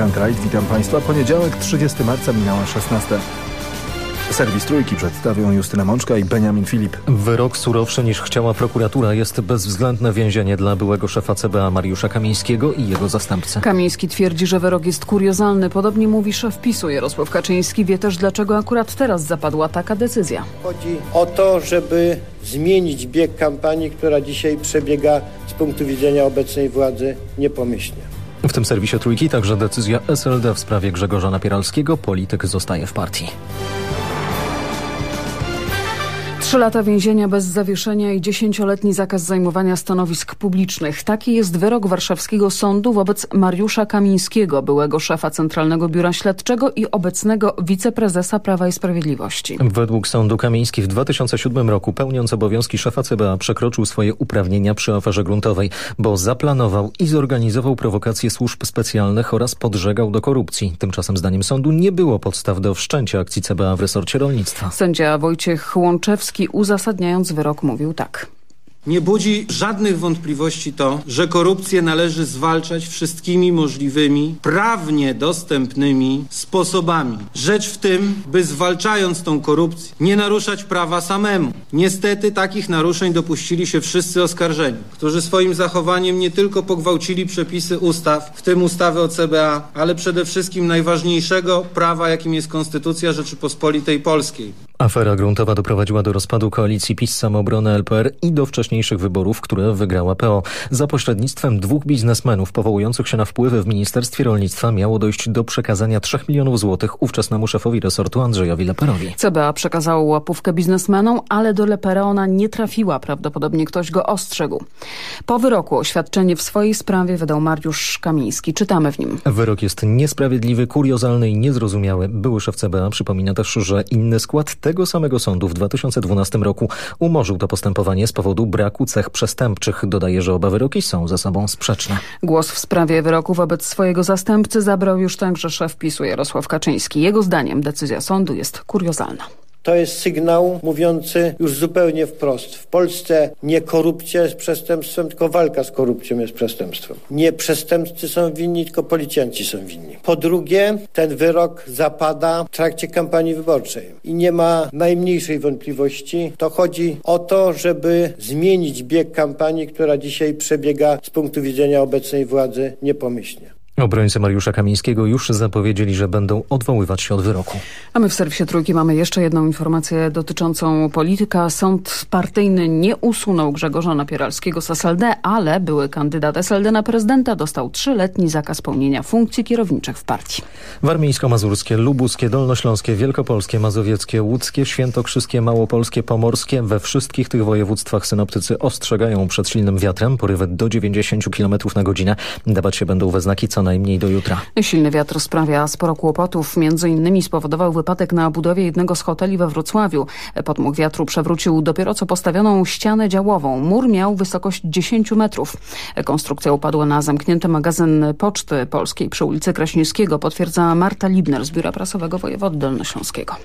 Kantrajt. Witam Państwa. Poniedziałek 30 marca minęła 16. Serwis Trójki przedstawią Justyna Mączka i Benjamin Filip. Wyrok surowszy niż chciała prokuratura jest bezwzględne więzienie dla byłego szefa CBA Mariusza Kamińskiego i jego zastępcy. Kamiński twierdzi, że wyrok jest kuriozalny. Podobnie mówi szef PiSu Jarosław Kaczyński. Wie też, dlaczego akurat teraz zapadła taka decyzja. Chodzi o to, żeby zmienić bieg kampanii, która dzisiaj przebiega z punktu widzenia obecnej władzy niepomyślnie. W tym serwisie Trójki także decyzja SLD w sprawie Grzegorza Napieralskiego. Polityk zostaje w partii. Trzy lata więzienia bez zawieszenia i dziesięcioletni zakaz zajmowania stanowisk publicznych. Taki jest wyrok warszawskiego sądu wobec Mariusza Kamińskiego, byłego szefa Centralnego Biura Śledczego i obecnego wiceprezesa Prawa i Sprawiedliwości. Według sądu Kamiński w 2007 roku pełniąc obowiązki szefa CBA przekroczył swoje uprawnienia przy aferze gruntowej, bo zaplanował i zorganizował prowokacje służb specjalnych oraz podżegał do korupcji. Tymczasem zdaniem sądu nie było podstaw do wszczęcia akcji CBA w resorcie rolnictwa. Sędzia Wojciech Łączewski uzasadniając wyrok mówił tak. Nie budzi żadnych wątpliwości to, że korupcję należy zwalczać wszystkimi możliwymi, prawnie dostępnymi sposobami. Rzecz w tym, by zwalczając tą korupcję, nie naruszać prawa samemu. Niestety takich naruszeń dopuścili się wszyscy oskarżeni, którzy swoim zachowaniem nie tylko pogwałcili przepisy ustaw, w tym ustawy o CBA, ale przede wszystkim najważniejszego prawa, jakim jest Konstytucja Rzeczypospolitej Polskiej. Afera gruntowa doprowadziła do rozpadu koalicji PiS Samobrony LPR i do wcześniejszych wyborów, które wygrała PO. Za pośrednictwem dwóch biznesmenów powołujących się na wpływy w Ministerstwie Rolnictwa miało dojść do przekazania 3 milionów złotych ówczesnemu szefowi resortu Andrzejowi Leperowi. CBA przekazało łapówkę biznesmenom, ale do Lepera ona nie trafiła. Prawdopodobnie ktoś go ostrzegł. Po wyroku oświadczenie w swojej sprawie wydał Mariusz Kamiński. Czytamy w nim. Wyrok jest niesprawiedliwy, kuriozalny i niezrozumiały. Były szef CBA przypomina też, że inny skład tego samego sądu w 2012 roku umorzył to postępowanie z powodu braku cech przestępczych. Dodaje, że oba wyroki są ze sobą sprzeczne. Głos w sprawie wyroku wobec swojego zastępcy zabrał już także szef PiSu Jarosław Kaczyński. Jego zdaniem decyzja sądu jest kuriozalna. To jest sygnał mówiący już zupełnie wprost. W Polsce nie korupcja jest przestępstwem, tylko walka z korupcją jest przestępstwem. Nie przestępcy są winni, tylko policjanci są winni. Po drugie, ten wyrok zapada w trakcie kampanii wyborczej i nie ma najmniejszej wątpliwości. To chodzi o to, żeby zmienić bieg kampanii, która dzisiaj przebiega z punktu widzenia obecnej władzy niepomyślnie. Obrońcy Mariusza Kamińskiego już zapowiedzieli, że będą odwoływać się od wyroku. A my w serwisie Trójki mamy jeszcze jedną informację dotyczącą polityka. Sąd partyjny nie usunął Grzegorza Napieralskiego z SLD, ale były kandydat SLD na prezydenta dostał trzyletni zakaz pełnienia funkcji kierowniczych w partii. Warmińsko-mazurskie, lubuskie, dolnośląskie, wielkopolskie, mazowieckie, łódzkie, świętokrzyskie, małopolskie, pomorskie. We wszystkich tych województwach synoptycy ostrzegają przed silnym wiatrem, porywy do 90 km na godzinę. Dawać się będą we znaki co najmniej do jutra. Silny wiatr sprawia sporo kłopotów. Między innymi spowodował wypadek na budowie jednego z hoteli we Wrocławiu. Podmuch wiatru przewrócił dopiero co postawioną ścianę działową. Mur miał wysokość 10 metrów. Konstrukcja upadła na zamknięty magazyn Poczty Polskiej przy ulicy Kraśnickiego, potwierdza Marta Libner z Biura Prasowego Wojewody Dolnośląskiego.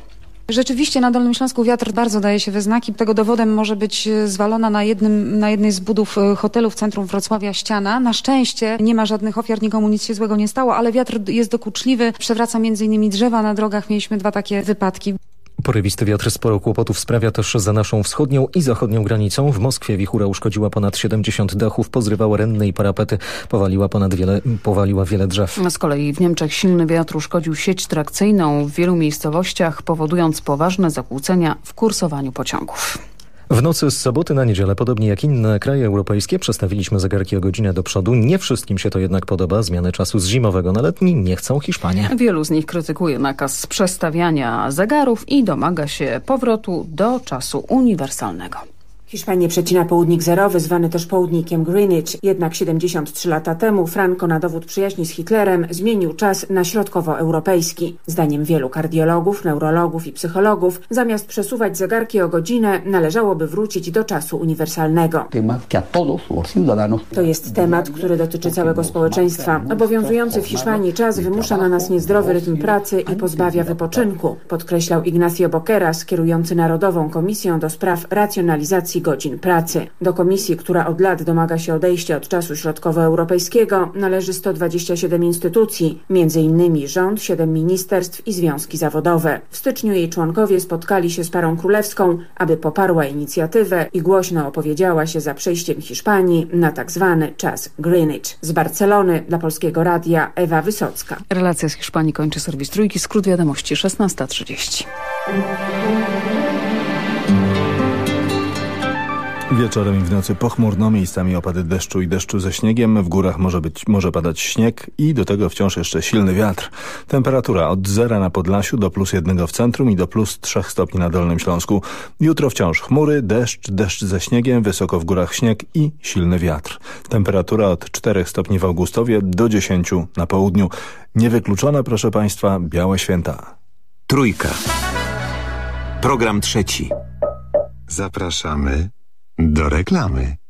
Rzeczywiście na Dolnym Śląsku wiatr bardzo daje się we znaki. Tego dowodem może być zwalona na, jednym, na jednej z budów hotelu w centrum Wrocławia ściana. Na szczęście nie ma żadnych ofiar, nikomu nic się złego nie stało, ale wiatr jest dokuczliwy. Przewraca między innymi drzewa na drogach. Mieliśmy dwa takie wypadki. Porywisty wiatr sporo kłopotów sprawia też za naszą wschodnią i zachodnią granicą. W Moskwie wichura uszkodziła ponad 70 dachów, pozrywała renne i parapety, powaliła ponad wiele, powaliła wiele drzew. Z kolei w Niemczech silny wiatr uszkodził sieć trakcyjną w wielu miejscowościach, powodując poważne zakłócenia w kursowaniu pociągów. W nocy z soboty na niedzielę, podobnie jak inne kraje europejskie, przestawiliśmy zegarki o godzinę do przodu. Nie wszystkim się to jednak podoba. Zmiany czasu z zimowego na letni nie chcą Hiszpanie. Wielu z nich krytykuje nakaz przestawiania zegarów i domaga się powrotu do czasu uniwersalnego. Hiszpanię przecina południk zerowy, zwany też południkiem Greenwich. Jednak 73 lata temu Franco na dowód przyjaźni z Hitlerem zmienił czas na środkowoeuropejski. Zdaniem wielu kardiologów, neurologów i psychologów, zamiast przesuwać zegarki o godzinę, należałoby wrócić do czasu uniwersalnego. To jest temat, który dotyczy całego społeczeństwa. Obowiązujący w Hiszpanii czas wymusza na nas niezdrowy rytm pracy i pozbawia wypoczynku, podkreślał Ignacio Boqueras, kierujący Narodową Komisją do spraw racjonalizacji godzin pracy. Do komisji, która od lat domaga się odejścia od czasu środkowoeuropejskiego, należy 127 instytucji, m.in. rząd, 7 ministerstw i związki zawodowe. W styczniu jej członkowie spotkali się z parą królewską, aby poparła inicjatywę i głośno opowiedziała się za przejściem Hiszpanii na tak zwany czas Greenwich. Z Barcelony dla Polskiego Radia Ewa Wysocka. Relacja z Hiszpanii kończy serwis Trójki. Skrót wiadomości 16.30. Wieczorem i w nocy pochmurno, miejscami opady deszczu i deszczu ze śniegiem. W górach może być, może padać śnieg i do tego wciąż jeszcze silny wiatr. Temperatura od zera na Podlasiu do plus jednego w centrum i do plus trzech stopni na Dolnym Śląsku. Jutro wciąż chmury, deszcz, deszcz ze śniegiem, wysoko w górach śnieg i silny wiatr. Temperatura od 4 stopni w Augustowie do 10 na południu. Niewykluczone, proszę Państwa, białe święta. Trójka. Program trzeci. Zapraszamy do reklamy.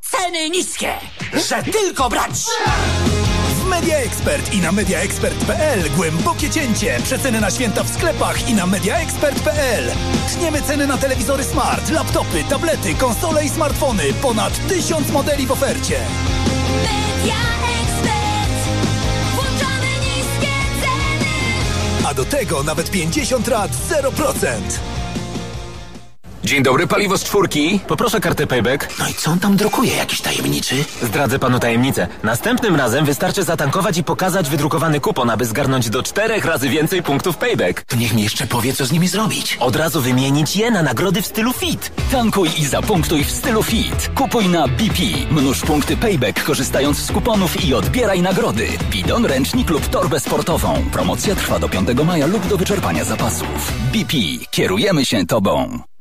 Ceny niskie, że tylko brać! W Media Expert i na mediaexpert.pl głębokie cięcie. Przeceny na święta w sklepach i na mediaexpert.pl. Tniemy ceny na telewizory smart, laptopy, tablety, konsole i smartfony. Ponad tysiąc modeli w ofercie. Media Expert. Włączamy niskie ceny. A do tego nawet 50 lat 0%. Dzień dobry, paliwo z czwórki. Poproszę kartę payback. No i co on tam drukuje, jakiś tajemniczy? Zdradzę panu tajemnicę. Następnym razem wystarczy zatankować i pokazać wydrukowany kupon, aby zgarnąć do czterech razy więcej punktów payback. To niech mi jeszcze powie, co z nimi zrobić. Od razu wymienić je na nagrody w stylu fit. Tankuj i zapunktuj w stylu fit. Kupuj na BP. Mnóż punkty payback korzystając z kuponów i odbieraj nagrody. Bidon, ręcznik lub torbę sportową. Promocja trwa do 5 maja lub do wyczerpania zapasów. BP. Kierujemy się tobą.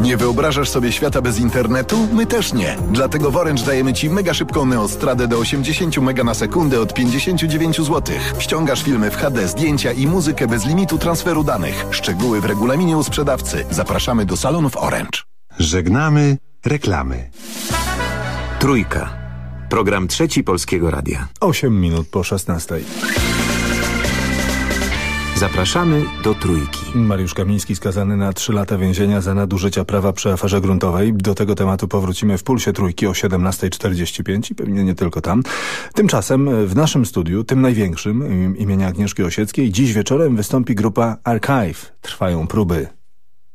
Nie wyobrażasz sobie świata bez internetu? My też nie. Dlatego w Orange dajemy Ci mega szybką neostradę do 80 mega na sekundę od 59 zł. Ściągasz filmy w HD, zdjęcia i muzykę bez limitu transferu danych. Szczegóły w regulaminie u sprzedawcy. Zapraszamy do salonów Orange. Żegnamy reklamy. Trójka. Program trzeci Polskiego Radia. 8 minut po 16. Zapraszamy do Trójki. Mariusz Kamiński skazany na 3 lata więzienia za nadużycia prawa przy aferze gruntowej. Do tego tematu powrócimy w Pulsie Trójki o 17.45 i pewnie nie tylko tam. Tymczasem w naszym studiu, tym największym imienia Agnieszki Osieckiej, dziś wieczorem wystąpi grupa Archive. Trwają próby.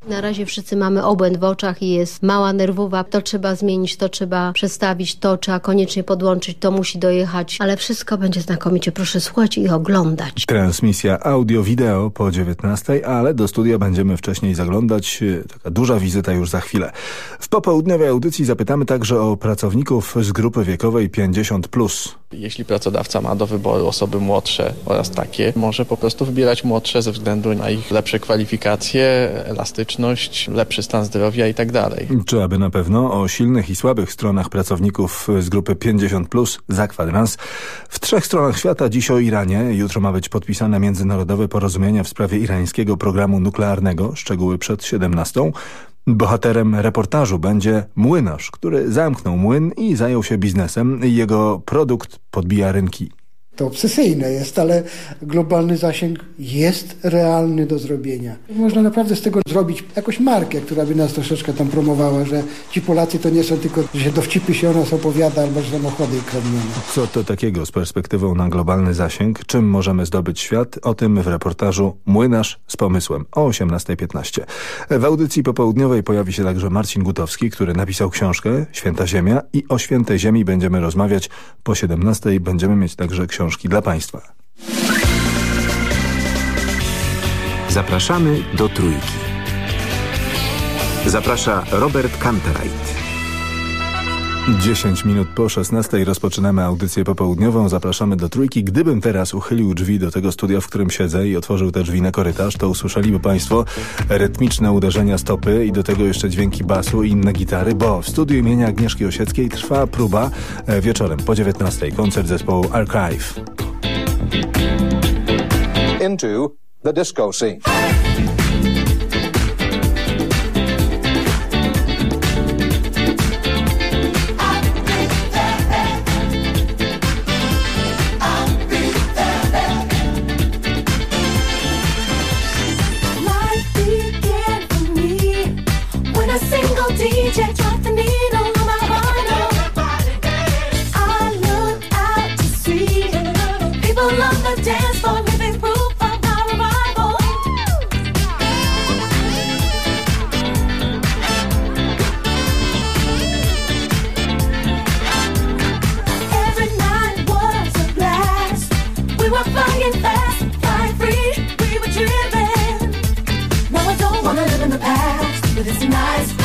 Na razie wszyscy mamy obłęd w oczach i jest mała nerwowa. To trzeba zmienić, to trzeba przestawić, to trzeba koniecznie podłączyć, to musi dojechać. Ale wszystko będzie znakomicie. Proszę słuchać i oglądać. Transmisja audio-wideo po 19, ale do studia będziemy wcześniej zaglądać. Taka duża wizyta już za chwilę. W popołudniowej audycji zapytamy także o pracowników z grupy wiekowej 50+. Jeśli pracodawca ma do wyboru osoby młodsze oraz takie, może po prostu wybierać młodsze ze względu na ich lepsze kwalifikacje, lepszy stan zdrowia i tak dalej. Czy aby na pewno o silnych i słabych stronach pracowników z grupy 50+, za kwadrans. W trzech stronach świata dziś o Iranie. Jutro ma być podpisane międzynarodowe porozumienie w sprawie irańskiego programu nuklearnego. Szczegóły przed 17. Bohaterem reportażu będzie młynarz, który zamknął młyn i zajął się biznesem. Jego produkt podbija rynki. To obsesyjne jest, ale globalny zasięg jest realny do zrobienia. Można naprawdę z tego zrobić jakąś markę, która by nas troszeczkę tam promowała, że ci Polacy to nie są tylko, że dowcipy się o nas opowiada albo że samochody kradnione. Co to takiego z perspektywą na globalny zasięg? Czym możemy zdobyć świat? O tym w reportażu Młynarz z pomysłem o 18.15. W audycji popołudniowej pojawi się także Marcin Gutowski, który napisał książkę Święta Ziemia i o Świętej Ziemi będziemy rozmawiać. Po 17.00 będziemy mieć także książkę książki dla Państwa. Zapraszamy do Trójki. Zaprasza Robert Kantereit. 10 minut po 16 rozpoczynamy audycję popołudniową. Zapraszamy do trójki. Gdybym teraz uchylił drzwi do tego studia, w którym siedzę i otworzył te drzwi na korytarz, to usłyszeliby Państwo rytmiczne uderzenia stopy i do tego jeszcze dźwięki basu i inne gitary, bo w studiu imienia Agnieszki Osieckiej trwa próba e, wieczorem po 19. Koncert zespołu Archive. into the disco scene. Nice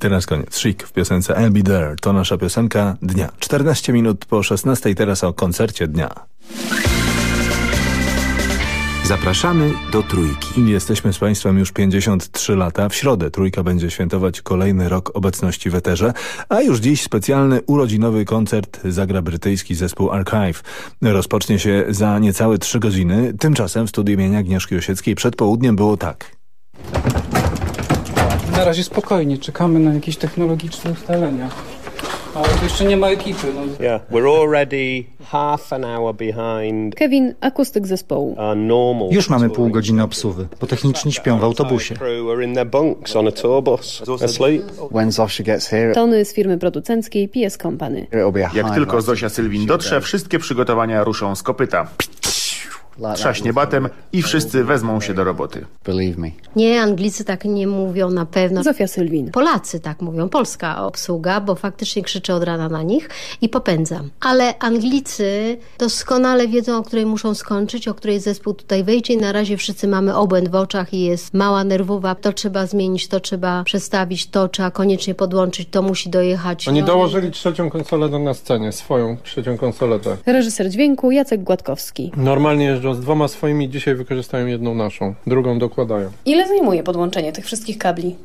teraz koniec. Chic w piosence I'll Be There. To nasza piosenka dnia. 14 minut po 16, teraz o koncercie dnia. Zapraszamy do Trójki. Jesteśmy z Państwem już 53 lata. W środę Trójka będzie świętować kolejny rok obecności w eterze, a już dziś specjalny urodzinowy koncert zagra brytyjski zespół Archive. Rozpocznie się za niecałe 3 godziny. Tymczasem w studiu imienia Agnieszki Osieckiej przed południem było tak. Na razie spokojnie, czekamy na jakieś technologiczne ustalenia. Ale to jeszcze nie ma ekipy. No. Yeah, we're already half an hour behind Kevin, akustyk zespołu. Już mamy pół godziny obsługi, bo techniczni śpią w autobusie. Tony z firmy producenckiej PS Company. Jak tylko. Zosia Sylwin dotrze, wszystkie przygotowania ruszą z kopyta. Trzaśnie batem i wszyscy wezmą się do roboty. Nie, Anglicy tak nie mówią na pewno. Zofia Sylwin. Polacy tak mówią, polska obsługa, bo faktycznie krzyczę od rana na nich i popędzam. Ale Anglicy doskonale wiedzą, o której muszą skończyć, o której zespół tutaj wejdzie i na razie wszyscy mamy obłęd w oczach i jest mała nerwowa. To trzeba zmienić, to trzeba przestawić, to trzeba koniecznie podłączyć, to musi dojechać. Oni No. dołożyli trzecią konsolę na scenie, swoją trzecią konsolę. Tak. Reżyser dźwięku Jacek Gładkowski. Normalnie jeżdżą z dwoma swoimi, dzisiaj wykorzystają jedną naszą, drugą dokładają. Ile zajmuje podłączenie tych wszystkich kabli?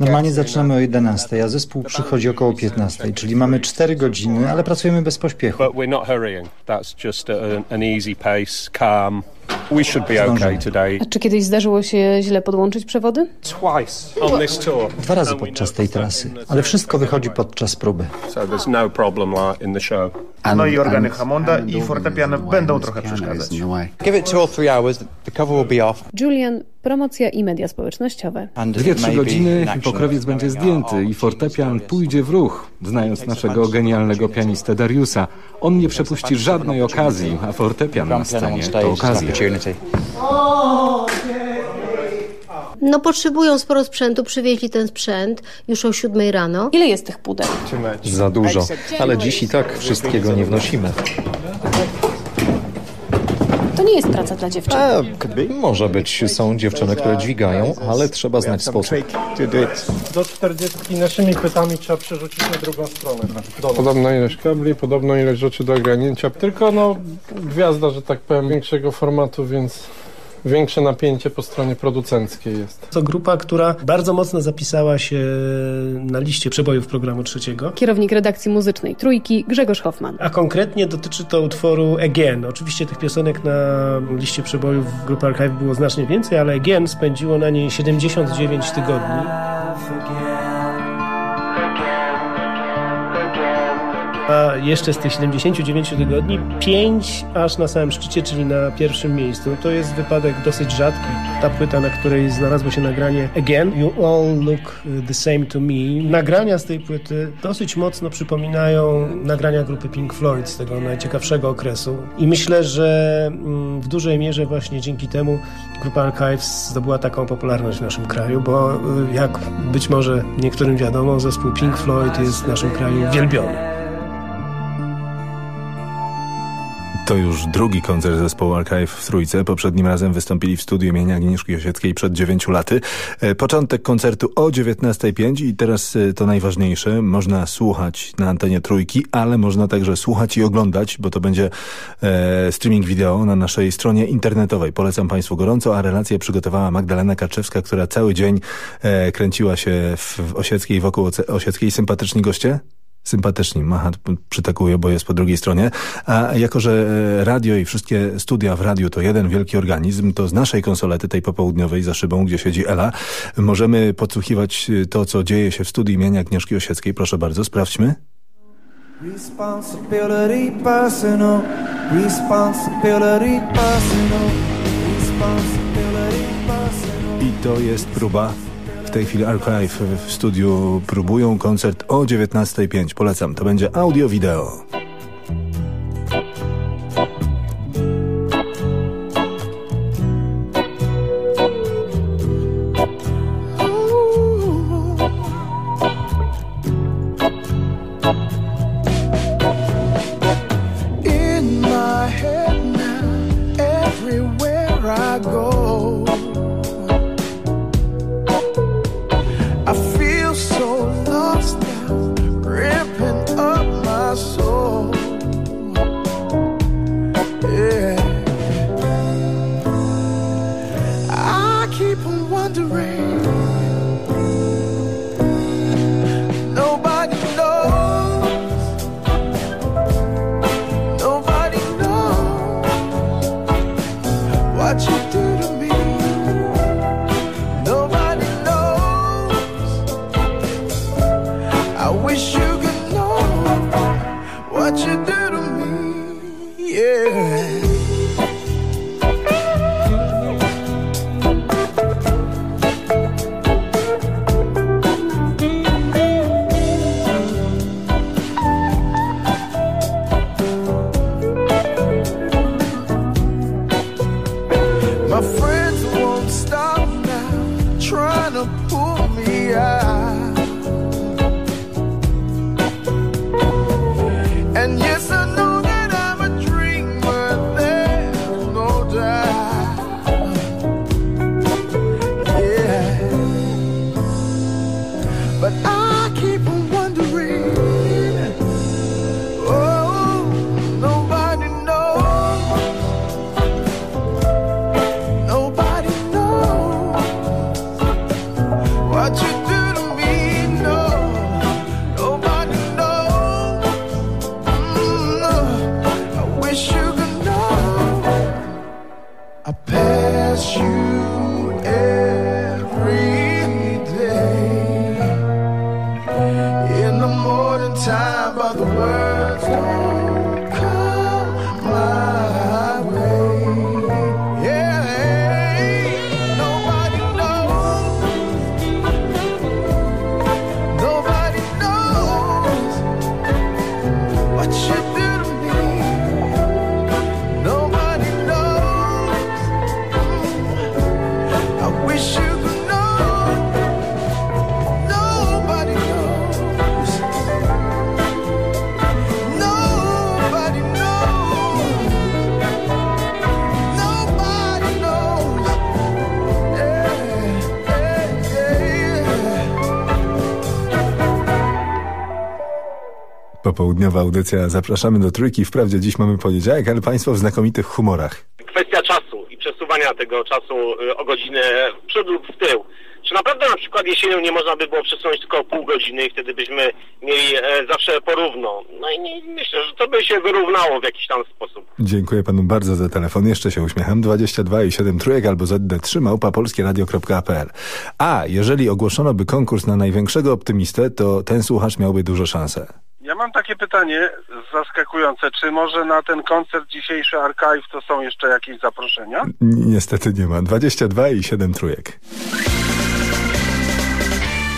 Normalnie zaczynamy o 11, a zespół przychodzi około 15, czyli mamy 4 godziny, ale pracujemy bez pośpiechu. But we're not hurrying. That's just a, an easy pace, calm. We should be okay today. A czy kiedyś zdarzyło się źle podłączyć przewody? Twice on this tour. Dwa razy podczas tej trasy, ale wszystko wychodzi podczas próby. So there's no problem like in the show. No i organy Hammonda i fortepian będą trochę przeszkadzać. Give it two or three hours, the cover will be off. Julian, promocja i media społecznościowe. Dwie, trzy godziny i pokrowiec będzie zdjęty i fortepian pójdzie w ruch. Znając naszego genialnego pianistę Dariusa, on nie przepuści żadnej okazji, a fortepian na scenie to okazja. No potrzebują sporo sprzętu, przywieźli ten sprzęt już o siódmej rano. Ile jest tych pudeł? Za dużo, ale dziś i tak wszystkiego nie wnosimy. To nie jest praca dla dziewczyn. E, może być, są dziewczyny, które dźwigają, ale trzeba znać sposób. Do 40 naszymi pytami trzeba przerzucić na drugą stronę. Podobna ilość kabli, podobną ilość rzeczy do ogarnięcia. Tylko no gwiazda, że tak powiem, większego formatu, więc większe napięcie po stronie producenckiej jest. To grupa, która bardzo mocno zapisała się na liście przebojów programu trzeciego. Kierownik redakcji muzycznej Trójki Grzegorz Hoffman. A konkretnie dotyczy to utworu Again. Oczywiście tych piosenek na liście przebojów grupy Archive było znacznie więcej, ale Again spędziło na niej 79 tygodni. A jeszcze z tych 79 tygodni 5 aż na samym szczycie, czyli na pierwszym miejscu. To jest wypadek dosyć rzadki. Ta płyta, na której znalazło się nagranie Again, You All Look the Same to Me. Nagrania z tej płyty dosyć mocno przypominają nagrania grupy Pink Floyd z tego najciekawszego okresu. I myślę, że mm, w dużej mierze właśnie dzięki temu grupa Archives zdobyła taką popularność w naszym kraju, bo y, jak być może niektórym wiadomo, zespół Pink Floyd jest w naszym kraju wielbiony. To już drugi koncert zespołu Archive w Trójce. Poprzednim razem wystąpili w studiu imienia Agnieszki Osieckiej przed dziewięciu laty. E, Początek koncertu o 19.05 i teraz e, to najważniejsze. Można słuchać na antenie Trójki, ale można także słuchać i oglądać, bo to będzie e, streaming wideo na naszej stronie internetowej. Polecam Państwu gorąco, a relację przygotowała Magdalena Kaczewska, która cały dzień e, kręciła się w, w Osieckiej, wokół Osieckiej. Sympatyczni goście? Sympatyczni. Macha przytakuje, bo jest po drugiej stronie. A jako, że e, radio i wszystkie studia w radiu to jeden wielki organizm, to z naszej konsolety, tej popołudniowej za szybą, gdzie siedzi Ela, możemy podsłuchiwać e, to, co dzieje się w studiu imienia Agnieszki Osieckiej. Proszę bardzo, sprawdźmy. Responsibility personal, responsibility personal, responsibility personal. I to jest próba. W tej chwili Archive w studiu próbują koncert o 19.05. Polecam. To będzie audio-wideo. Popołudniowa audycja. Zapraszamy do trójki. Wprawdzie dziś mamy poniedziałek, ale Państwo w znakomitych humorach. kwestia czasu i przesuwania tego czasu y, o godzinę w przód lub w tył. Czy naprawdę na przykład jesienią nie można by było przesunąć tylko o pół godziny i wtedy byśmy mieli e, zawsze porówno? No i nie, myślę, że to by się wyrównało w jakiś tam sposób. Dziękuję Panu bardzo za telefon. Jeszcze się uśmiecham. 22 i 7 trójek albo ZD3 małpa polskieradio.pl A jeżeli ogłoszono by konkurs na największego optymistę, to ten słuchacz miałby duże szanse. Ja mam takie pytanie zaskakujące. Czy może na ten koncert dzisiejszy Archive to są jeszcze jakieś zaproszenia? Niestety nie ma. 22 i 7 trójek.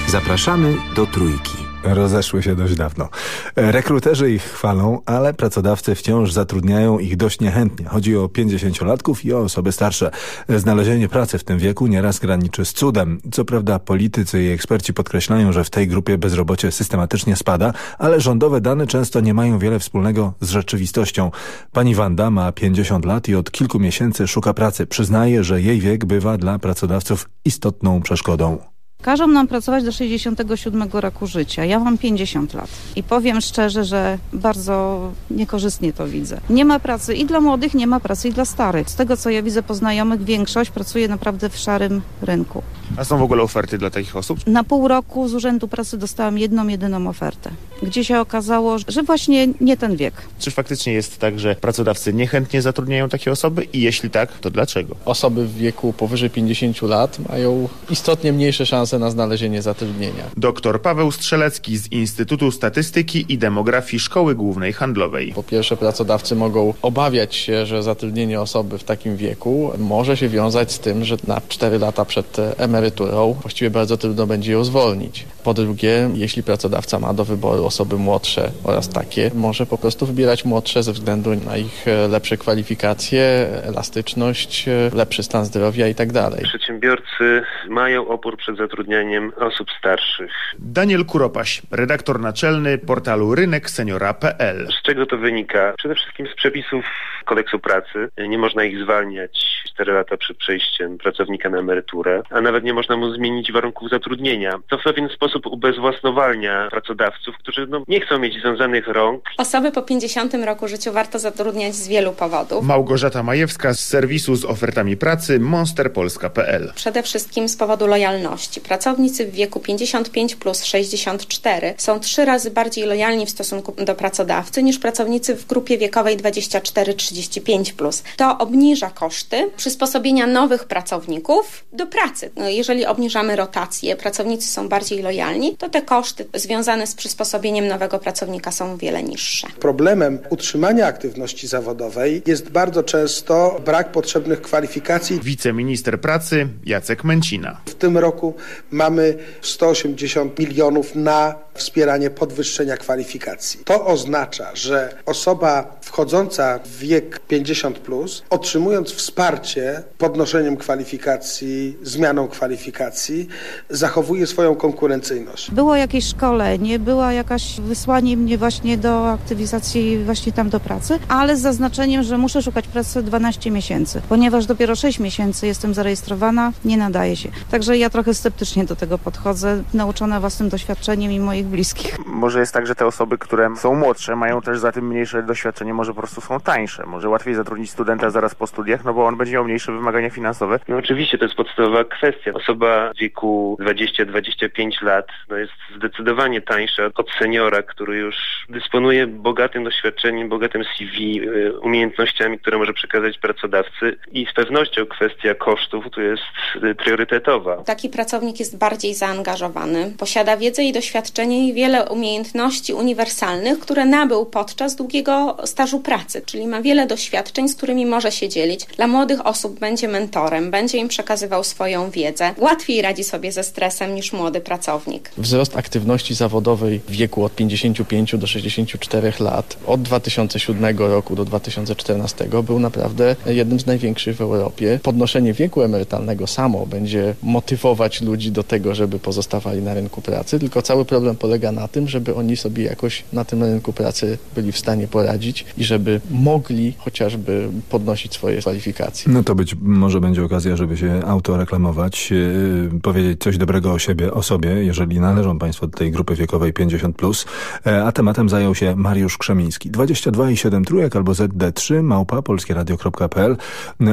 Zapraszamy do Trójki. Rozeszły się dość dawno. E, Rekruterzy ich chwalą, ale pracodawcy wciąż zatrudniają ich dość niechętnie. Chodzi o 50-latków i o osoby starsze. E, Znalezienie pracy w tym wieku nieraz graniczy z cudem. Co prawda politycy i eksperci podkreślają, że w tej grupie bezrobocie systematycznie spada, ale rządowe dane często nie mają wiele wspólnego z rzeczywistością. Pani Wanda ma 50 lat i od kilku miesięcy szuka pracy. Przyznaje, że jej wiek bywa dla pracodawców istotną przeszkodą. Każą nam pracować do 67 roku życia. Ja mam 50 lat i powiem szczerze, że bardzo niekorzystnie to widzę. Nie ma pracy i dla młodych, nie ma pracy i dla starych. Z tego co ja widzę po znajomych, większość pracuje naprawdę w szarym rynku. A są w ogóle oferty dla takich osób? Na pół roku z Urzędu Pracy dostałam jedną, jedyną ofertę, gdzie się okazało, że właśnie nie ten wiek. Czy faktycznie jest tak, że pracodawcy niechętnie zatrudniają takie osoby i jeśli tak, to dlaczego? Osoby w wieku powyżej 50 lat mają istotnie mniejsze szanse na znalezienie zatrudnienia. Doktor Paweł Strzelecki z Instytutu Statystyki i Demografii Szkoły Głównej Handlowej. Po pierwsze, pracodawcy mogą obawiać się, że zatrudnienie osoby w takim wieku może się wiązać z tym, że na 4 lata przed emeryturą właściwie bardzo trudno będzie ją zwolnić. Po drugie, jeśli pracodawca ma do wyboru osoby młodsze oraz takie, może po prostu wybierać młodsze ze względu na ich lepsze kwalifikacje, elastyczność, lepszy stan zdrowia itd. Przedsiębiorcy mają opór przed zatrudnianiem osób starszych. Daniel Kuropaś, redaktor naczelny portalu rynekseniora.pl. Z czego to wynika? Przede wszystkim z przepisów kodeksu pracy. Nie można ich zwalniać 4 lata przed przejściem pracownika na emeryturę, a nawet nie można mu zmienić warunków zatrudnienia. To w pewien sposób ubezwłasnowalnia pracodawców, którzy no, nie chcą mieć związanych rąk. Osoby po 50 roku życiu warto zatrudniać z wielu powodów. Małgorzata Majewska z serwisu z ofertami pracy monsterpolska.pl. Przede wszystkim z powodu lojalności. Pracownicy w wieku 55 plus 64 są trzy razy bardziej lojalni w stosunku do pracodawcy niż pracownicy w grupie wiekowej 24-35 plus. To obniża koszty przysposobienia nowych pracowników do pracy. No, jeżeli obniżamy rotację, pracownicy są bardziej lojalni, to te koszty związane z przysposobieniem nowego pracownika są o wiele niższe. Problemem utrzymania aktywności zawodowej jest bardzo często brak potrzebnych kwalifikacji. Wiceminister pracy Jacek Męcina. W tym roku mamy 180 milionów na wspieranie podwyższenia kwalifikacji. To oznacza, że osoba wchodząca w wiek 50 plus, otrzymując wsparcie podnoszeniem kwalifikacji, zmianą kwalifikacji, zachowuje swoją konkurencyjność. Było jakieś szkolenie, była jakaś wysłanie mnie właśnie do aktywizacji właśnie tam do pracy, ale z zaznaczeniem, że muszę szukać pracy 12 miesięcy, ponieważ dopiero 6 miesięcy jestem zarejestrowana, nie nadaje się. Także ja trochę sceptycznie do tego podchodzę, nauczona własnym doświadczeniem i moich bliskich. Może jest tak, że te osoby, które są młodsze, mają też za tym mniejsze doświadczenie, może po prostu są tańsze. Może łatwiej zatrudnić studenta zaraz po studiach, no bo on będzie miał mniejsze wymagania finansowe. No oczywiście to jest podstawowa kwestia. Osoba w wieku 20-25 lat no jest zdecydowanie tańsza od seniora, który już dysponuje bogatym doświadczeniem, bogatym CV, y, umiejętnościami, które może przekazać pracodawcy i z pewnością kwestia kosztów tu jest y, priorytetowa. Taki pracownik jest bardziej zaangażowany, posiada wiedzę i doświadczenie i wiele umiejętności uniwersalnych, które nabył podczas długiego stażu pracy, czyli ma wiele doświadczeń, z którymi może się dzielić. Dla młodych osób będzie mentorem, będzie im przekazywał swoją wiedzę. Łatwiej radzi sobie ze stresem niż młody pracownik. Wzrost aktywności zawodowej w wieku od 55 do 64 lat od 2007 roku do 2014 był naprawdę jednym z największych w Europie. Podnoszenie wieku emerytalnego samo będzie motywować ludzi do tego, żeby pozostawali na rynku pracy, tylko cały problem polega na tym, żeby oni sobie jakoś na tym rynku pracy byli w stanie poradzić i żeby mogli chociażby podnosić swoje kwalifikacje. No to być może będzie okazja, żeby się autoreklamować, yy, powiedzieć coś dobrego o siebie, o sobie, jeżeli należą Państwo do tej grupy wiekowej 50+, plus, e, a tematem zajął się Mariusz Krzemiński. 22 i 7 trójek albo ZD3 małpa polskieradio.pl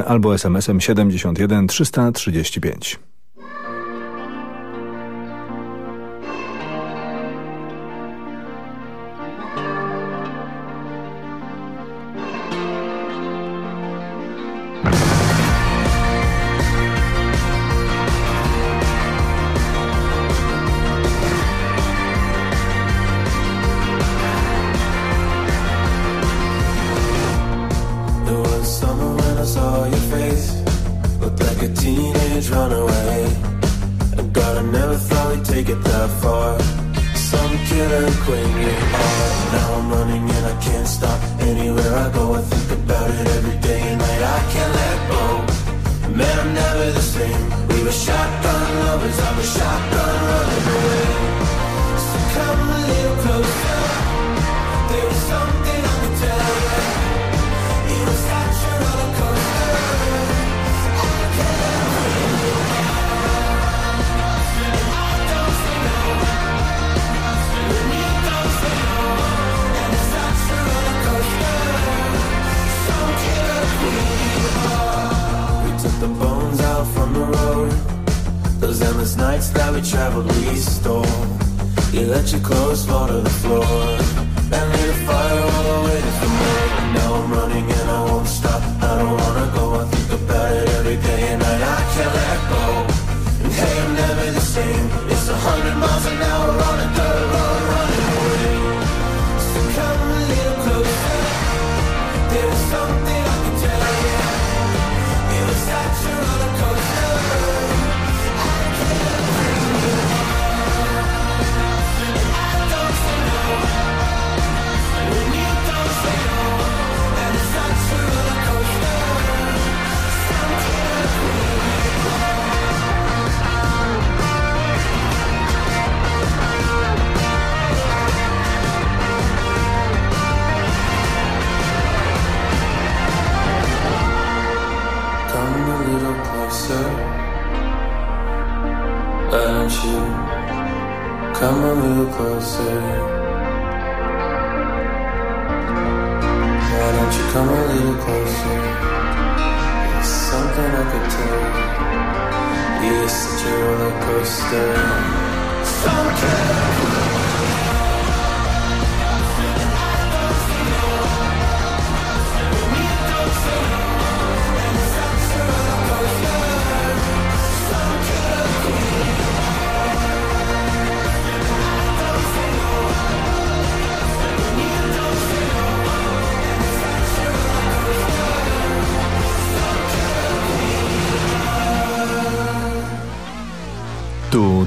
albo SMS-em 71 335.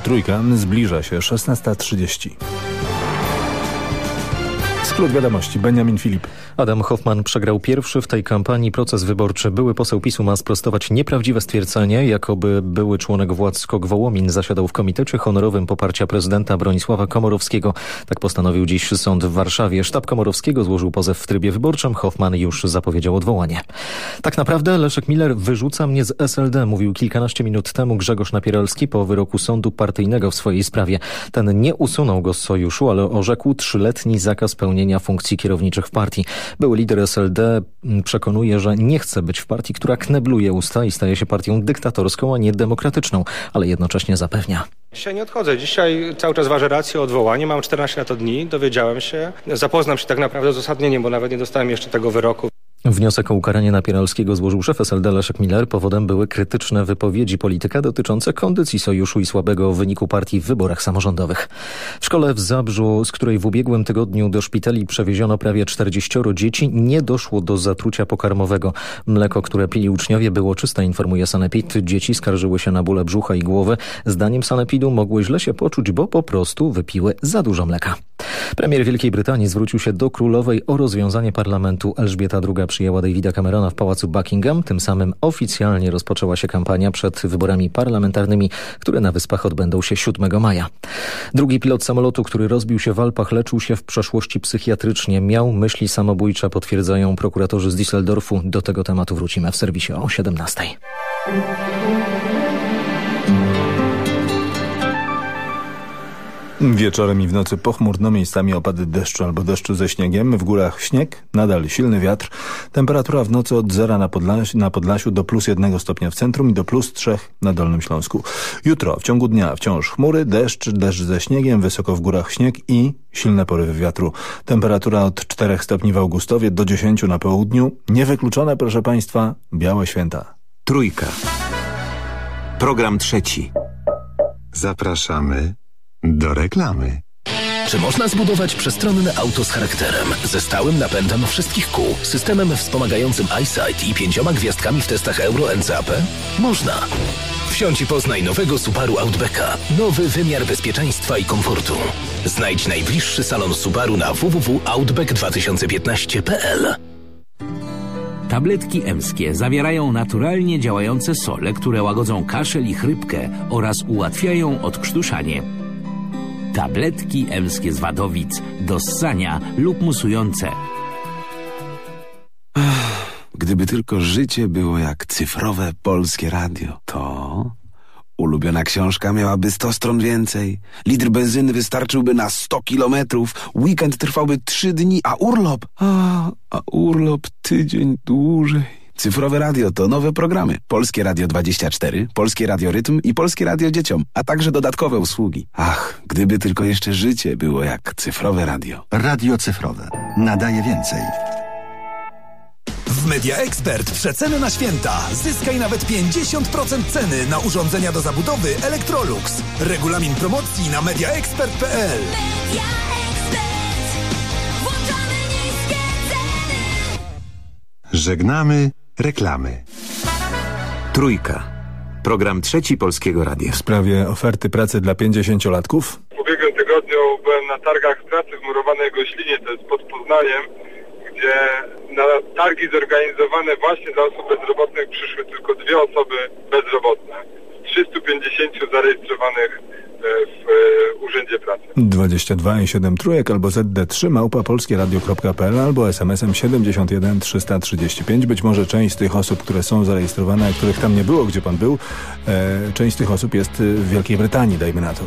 Trójka zbliża się 16.30. Skrót wiadomości. Benjamin Filip. Adam Hoffman przegrał pierwszy w tej kampanii proces wyborczy. Były poseł PiSu ma sprostować nieprawdziwe stwierdzenie, jakoby były członek władz Skok Wołomin zasiadał w komitecie honorowym poparcia prezydenta Bronisława Komorowskiego. Tak postanowił dziś sąd w Warszawie. Sztab Komorowskiego złożył pozew w trybie wyborczym. Hoffman już zapowiedział odwołanie. Tak naprawdę Leszek Miller wyrzuca mnie z SLD, mówił kilkanaście minut temu Grzegorz Napieralski po wyroku sądu partyjnego w swojej sprawie. Ten nie usunął go z sojuszu, ale orzekł trzyletni zakaz pełnienia funkcji kierowniczych w partii. Były lider SLD przekonuje, że nie chce być w partii, która knebluje usta i staje się partią dyktatorską, a nie demokratyczną, ale jednocześnie zapewnia. Dzisiaj nie odchodzę. Dzisiaj cały czas ważę rację o odwołanie. Mam 14 na to dni, dowiedziałem się. Zapoznam się tak naprawdę z uzasadnieniem, bo nawet nie dostałem jeszcze tego wyroku. Wniosek o ukaranie Napieralskiego złożył szef SLD Leszek Miller. Powodem były krytyczne wypowiedzi polityka dotyczące kondycji sojuszu i słabego wyniku partii w wyborach samorządowych. W szkole w Zabrzu, z której w ubiegłym tygodniu do szpitali przewieziono prawie 40 dzieci, nie doszło do zatrucia pokarmowego. Mleko, które pili uczniowie było czyste, informuje Sanepid. Dzieci skarżyły się na bóle brzucha i głowy. Zdaniem Sanepidu mogły źle się poczuć, bo po prostu wypiły za dużo mleka. Premier Wielkiej Brytanii zwrócił się do królowej o rozwiązanie parlamentu. Elżbieta II przyjęła Davida Camerona w pałacu Buckingham. Tym samym oficjalnie rozpoczęła się kampania przed wyborami parlamentarnymi, które na Wyspach odbędą się 7 maja. Drugi pilot samolotu, który rozbił się w Alpach, leczył się w przeszłości psychiatrycznie. Miał myśli samobójcze, potwierdzają prokuratorzy z Düsseldorfu. Do tego tematu wrócimy w serwisie o 17. Wieczorem i w nocy pochmurno, miejscami opady deszczu albo deszczu ze śniegiem. W górach śnieg, nadal silny wiatr. Temperatura w nocy od zera na, Podlaś na Podlasiu do plus jednego stopnia w centrum i do plus trzech na Dolnym Śląsku. Jutro w ciągu dnia wciąż chmury, deszcz, deszcz ze śniegiem, wysoko w górach śnieg i silne porywy wiatru. Temperatura od 4 stopni w Augustowie do 10 na południu. Niewykluczone, proszę Państwa, białe święta. Trójka. Program trzeci. Zapraszamy do reklamy. Czy można zbudować przestronne auto z charakterem, ze stałym napędem wszystkich kół, systemem wspomagającym EyeSight i pięcioma gwiazdkami w testach Euro NCAP? Można. Wsiądź i poznaj nowego Subaru Outbacka. Nowy wymiar bezpieczeństwa i komfortu. Znajdź najbliższy salon Subaru na www.outback2015.pl Tabletki emskie zawierają naturalnie działające sole, które łagodzą kaszel i chrypkę oraz ułatwiają odkrztuszanie. Tabletki emskie z wadowic, do ssania lub musujące. Gdyby tylko życie było jak cyfrowe polskie radio, to... Ulubiona książka miałaby 100 stron więcej, litr benzyny wystarczyłby na 100 kilometrów, weekend trwałby 3 dni, a urlop... A, a urlop tydzień dłużej. Cyfrowe radio to nowe programy. Polskie Radio 24, Polskie Radio Rytm i Polskie Radio Dzieciom, a także dodatkowe usługi. Ach, gdyby tylko jeszcze życie było jak cyfrowe radio. Radio cyfrowe. Nadaje więcej. W Media Expert przeceny na święta. Zyskaj nawet 50% ceny na urządzenia do zabudowy Electrolux. Regulamin promocji na mediaexpert.pl. Media Żegnamy reklamy. Trójka. Program trzeci Polskiego Radia. W sprawie oferty pracy dla 50-latków. W ubiegłym tygodniu byłem na targach pracy w Murowanej Goślinie, to jest pod Poznaniem, gdzie na targi zorganizowane właśnie dla osób bezrobotnych przyszły tylko dwie osoby bezrobotne. 350 zarejestrowanych w Urzędzie Pracy. 22 i 7 trójek albo ZD3 małpa polskieradio.pl albo SMS-em 71 335. Być może część z tych osób, które są zarejestrowane, a których tam nie było, gdzie pan był, e, część z tych osób jest w Wielkiej Brytanii, dajmy na to.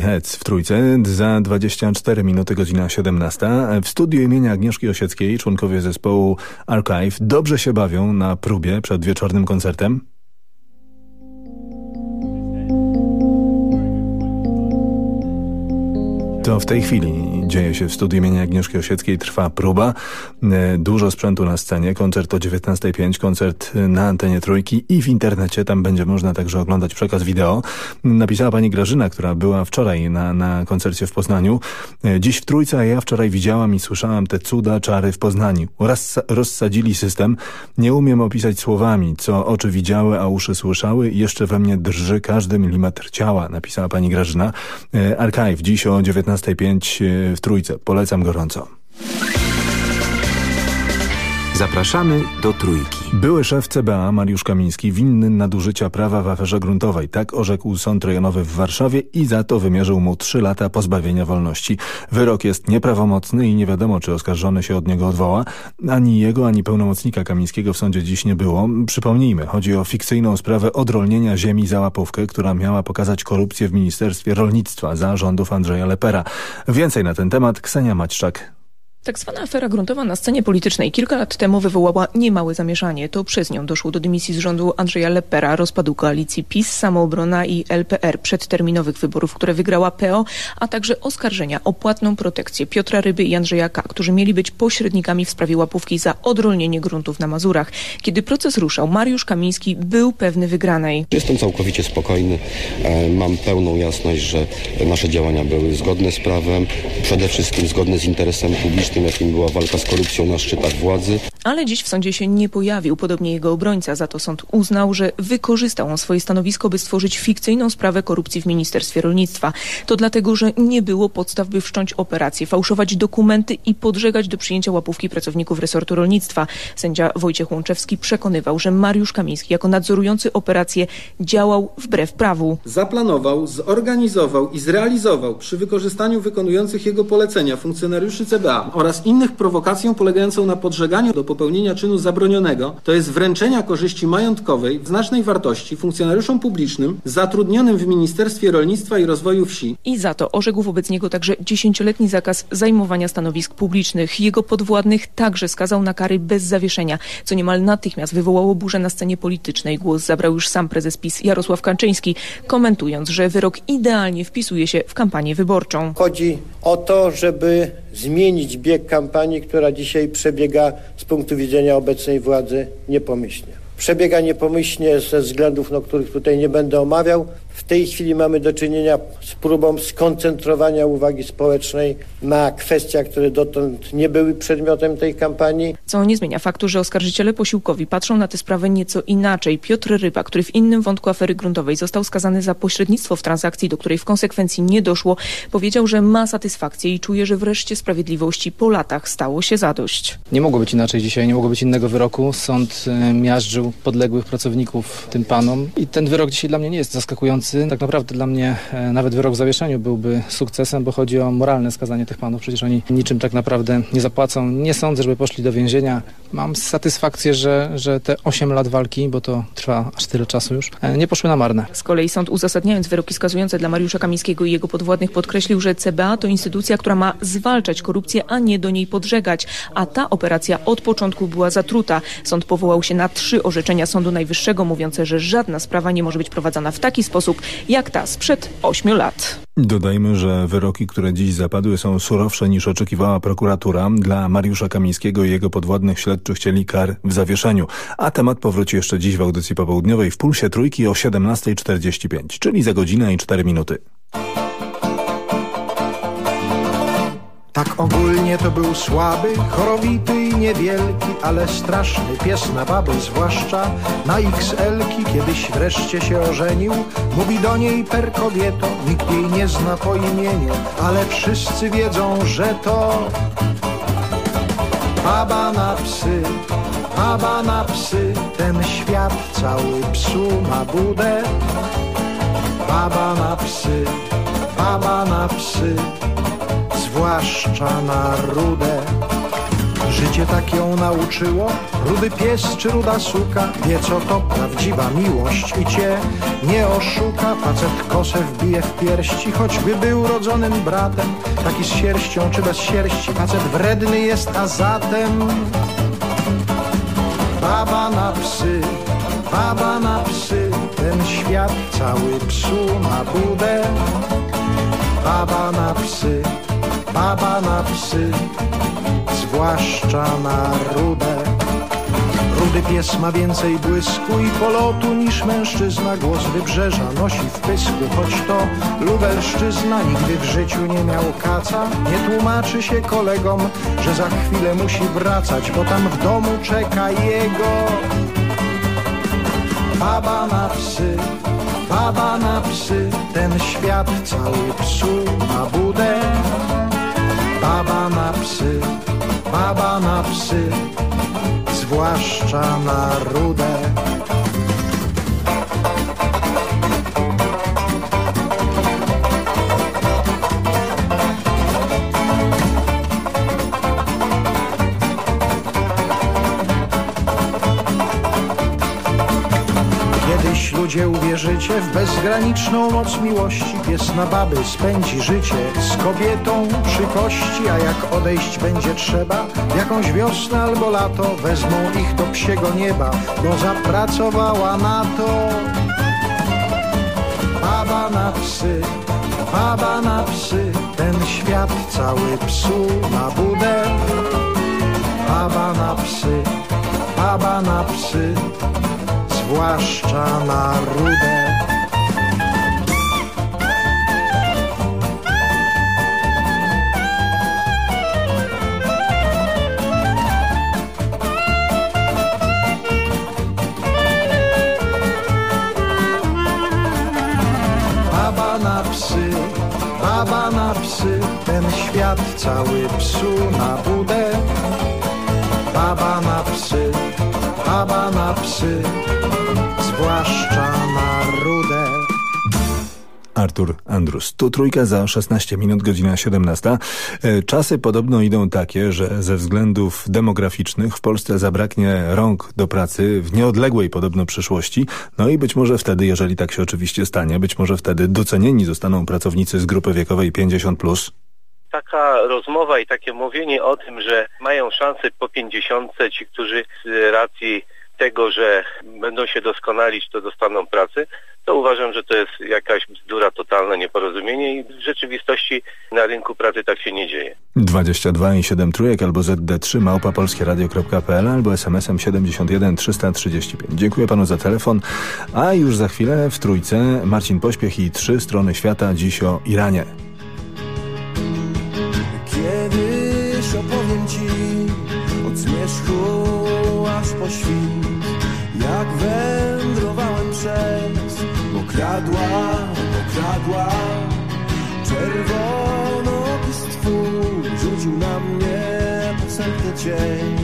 Hetz w Trójce. Za 24 minuty godzina 17. W studiu imienia Agnieszki Osieckiej członkowie zespołu Archive dobrze się bawią na próbie przed wieczornym koncertem. To w tej chwili dzieje się w studiu imienia Agnieszki Osieckiej, trwa próba, e, dużo sprzętu na scenie, koncert o 19.05, koncert na antenie Trójki i w internecie, tam będzie można także oglądać przekaz wideo. Napisała pani Grażyna, która była wczoraj na, na koncercie w Poznaniu. E, dziś w Trójce, a ja wczoraj widziałam i słyszałam te cuda, czary w Poznaniu. Roz, rozsadzili system. Nie umiem opisać słowami, co oczy widziały, a uszy słyszały jeszcze we mnie drży każdy milimetr ciała, napisała pani Grażyna. E, Archive dziś o 19 15.05 e, w Trójce. Polecam gorąco. Zapraszamy do Trójki. Były szef CBA Mariusz Kamiński winny nadużycia prawa w aferze gruntowej. Tak orzekł Sąd Rejonowy w Warszawie i za to wymierzył mu trzy lata pozbawienia wolności. Wyrok jest nieprawomocny i nie wiadomo, czy oskarżony się od niego odwoła. Ani jego, ani pełnomocnika Kamińskiego w sądzie dziś nie było. Przypomnijmy, chodzi o fikcyjną sprawę odrolnienia ziemi za łapówkę, która miała pokazać korupcję w Ministerstwie Rolnictwa za rządów Andrzeja Lepera. Więcej na ten temat Ksenia Maćczak tak zwana afera gruntowa na scenie politycznej kilka lat temu wywołała niemałe zamieszanie. To przez nią doszło do dymisji z rządu Andrzeja Lepera, rozpadu koalicji PiS, Samoobrona i LPR, przedterminowych wyborów, które wygrała PO, a także oskarżenia o płatną protekcję Piotra Ryby i Andrzeja K., którzy mieli być pośrednikami w sprawie łapówki za odrolnienie gruntów na Mazurach. Kiedy proces ruszał, Mariusz Kamiński był pewny wygranej. Jestem całkowicie spokojny. E, mam pełną jasność, że nasze działania były zgodne z prawem, przede wszystkim zgodne z interesem publicznym politycznym, jakim była walka z korupcją na szczytach władzy. Ale dziś w sądzie się nie pojawił, podobnie jego obrońca. Za to sąd uznał, że wykorzystał on swoje stanowisko, by stworzyć fikcyjną sprawę korupcji w Ministerstwie Rolnictwa. To dlatego, że nie było podstaw, by wszcząć operację, fałszować dokumenty i podżegać do przyjęcia łapówki pracowników resortu rolnictwa. Sędzia Wojciech Łączewski przekonywał, że Mariusz Kamiński jako nadzorujący operację działał wbrew prawu. Zaplanował, zorganizował i zrealizował przy wykorzystaniu wykonujących jego polecenia funkcjonariuszy CBA oraz innych prowokacją polegającą na podżeganiu do popełnienia czynu zabronionego, to jest wręczenia korzyści majątkowej w znacznej wartości funkcjonariuszom publicznym zatrudnionym w Ministerstwie Rolnictwa i Rozwoju Wsi. I za to orzekł wobec niego także dziesięcioletni zakaz zajmowania stanowisk publicznych. Jego podwładnych także skazał na kary bez zawieszenia, co niemal natychmiast wywołało burzę na scenie politycznej. Głos zabrał już sam prezes PiS Jarosław Kaczyński, komentując, że wyrok idealnie wpisuje się w kampanię wyborczą. Chodzi o to, żeby zmienić bieg kampanii, która dzisiaj przebiega z punktu widzenia obecnej władzy niepomyślnie. Przebiega niepomyślnie ze względów, no, których tutaj nie będę omawiał, w tej chwili mamy do czynienia z próbą skoncentrowania uwagi społecznej na kwestiach, które dotąd nie były przedmiotem tej kampanii. Co nie zmienia faktu, że oskarżyciele posiłkowi patrzą na tę sprawę nieco inaczej. Piotr Ryba, który w innym wątku afery gruntowej został skazany za pośrednictwo w transakcji, do której w konsekwencji nie doszło, powiedział, że ma satysfakcję i czuje, że wreszcie sprawiedliwości po latach stało się zadość. Nie mogło być inaczej dzisiaj, nie mogło być innego wyroku. Sąd e, miażdżył podległych pracowników tym panom i ten wyrok dzisiaj dla mnie nie jest zaskakujący tak naprawdę dla mnie e, nawet wyrok w zawieszeniu byłby sukcesem, bo chodzi o moralne skazanie tych panów. Przecież oni niczym tak naprawdę nie zapłacą. Nie sądzę, żeby poszli do więzienia. Mam satysfakcję, że, że te 8 lat walki, bo to trwa aż tyle czasu już, e, nie poszły na marne. Z kolei sąd uzasadniając wyroki skazujące dla Mariusza Kamińskiego i jego podwładnych podkreślił, że CBA to instytucja, która ma zwalczać korupcję, a nie do niej podżegać. A ta operacja od początku była zatruta. Sąd powołał się na trzy orzeczenia Sądu Najwyższego mówiące, że żadna sprawa nie może być prowadzona w taki sposób, jak ta sprzed ośmiu lat. Dodajmy, że wyroki, które dziś zapadły są surowsze niż oczekiwała prokuratura. Dla Mariusza Kamińskiego i jego podwładnych śledczych chcieli kar w zawieszeniu. A temat powróci jeszcze dziś w audycji popołudniowej w Pulsie Trójki o 17.45, czyli za godzinę i 4 minuty. Tak ogólnie to był słaby, chorowity i niewielki, ale straszny pies na baby, zwłaszcza na XL-ki. Kiedyś wreszcie się ożenił, mówi do niej per kobieto, nikt jej nie zna po imieniu, ale wszyscy wiedzą, że to baba na psy, baba na psy, ten świat cały psu ma budę. Baba na psy, baba na psy zwłaszcza na rudę. Życie tak ją nauczyło, rudy pies czy ruda suka, wie co to prawdziwa miłość i cię nie oszuka. Facet kosę wbije w pierści, choćby był rodzonym bratem, taki z sierścią czy bez sierści. Facet wredny jest, a zatem baba na psy, baba na psy, ten świat cały psu na budę. Baba na psy, baba na psy, zwłaszcza na rudę. Rudy pies ma więcej błysku i polotu niż mężczyzna. Głos wybrzeża nosi w pysku, choć to lubelszczyzna. Nigdy w życiu nie miał kaca. Nie tłumaczy się kolegom, że za chwilę musi wracać, bo tam w domu czeka jego baba na psy. Baba na psy, ten świat cały psu na budę. Baba na psy, baba na psy, zwłaszcza na rudę. Kiedyś ludzie uwierzycie w bezgraniczną moc miłości. Pies na baby spędzi życie z kobietą przy kości, a jak odejść będzie trzeba, jakąś wiosnę albo lato, wezmą ich do psiego nieba, bo zapracowała na to. Baba na psy, baba na psy, ten świat cały psu na budę. Baba na psy, baba na psy, zwłaszcza na rudę. Baba na psy, baba na psy, ten świat cały Artur Andrus. Tu trójka za 16 minut, godzina 17. E, Czasy podobno idą takie, że ze względów demograficznych w Polsce zabraknie rąk do pracy w nieodległej podobno przyszłości. No i być może wtedy, jeżeli tak się oczywiście stanie, być może wtedy docenieni zostaną pracownicy z grupy wiekowej 50+. Plus. Taka rozmowa i takie mówienie o tym, że mają szansę po 50 ci, którzy z racji tego, że będą się doskonalić, to dostaną pracę, to uważam, że to jest jakaś bzdura, totalne nieporozumienie i w rzeczywistości na rynku pracy tak się nie dzieje. 22 i 7 trójek albo ZD3 małpa polskieradio.pl albo smsem 71 335. Dziękuję panu za telefon, a już za chwilę w trójce Marcin Pośpiech i trzy strony świata dziś o Iranie. Kiedyś opowiem ci od zmierzchu aż po świt Jak wędrowałem przez mokradła, mokradła Czerwonopis twój rzucił na mnie posępny cień.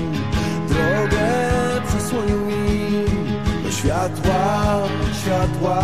Drogę przesłonił mi do światła, światła